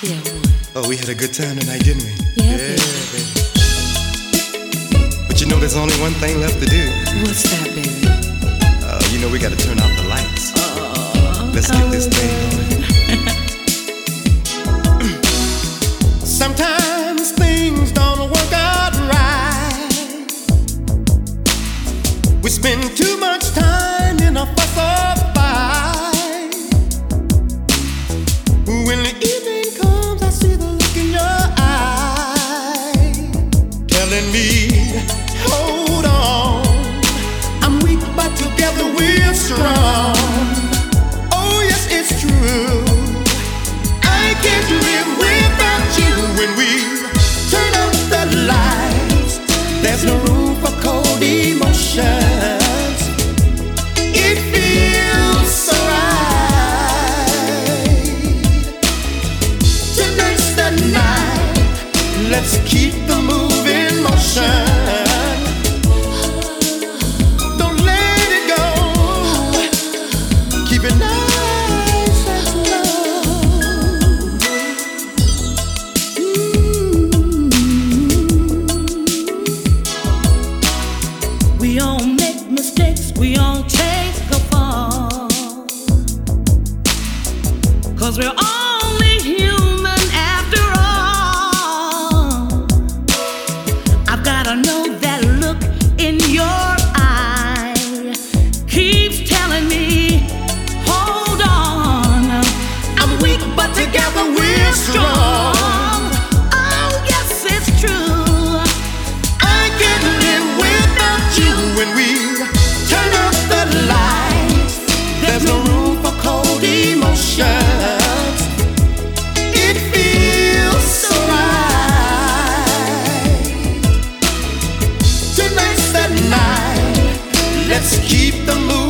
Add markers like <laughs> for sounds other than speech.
Yeah. Oh, we had a good time tonight, didn't we? Yeah, baby. baby. But you know, there's only one thing left to do. What's that, baby? Uh, you know, we gotta turn out the lights. Oh, Let's get this thing going. <laughs> Sometimes things don't work out right. We spend too much time in a fuss or hold on. I'm weak, but together we're strong. Oh, yes, it's true. I can't live without you when we turn the lights. There's no room for cold emotions. It feels so right. Tonight's the night. Let's keep the move Cause we're only human after all. I've gotta know that look in your eye keeps telling me, hold on. I'm weak, but together we're strong. The move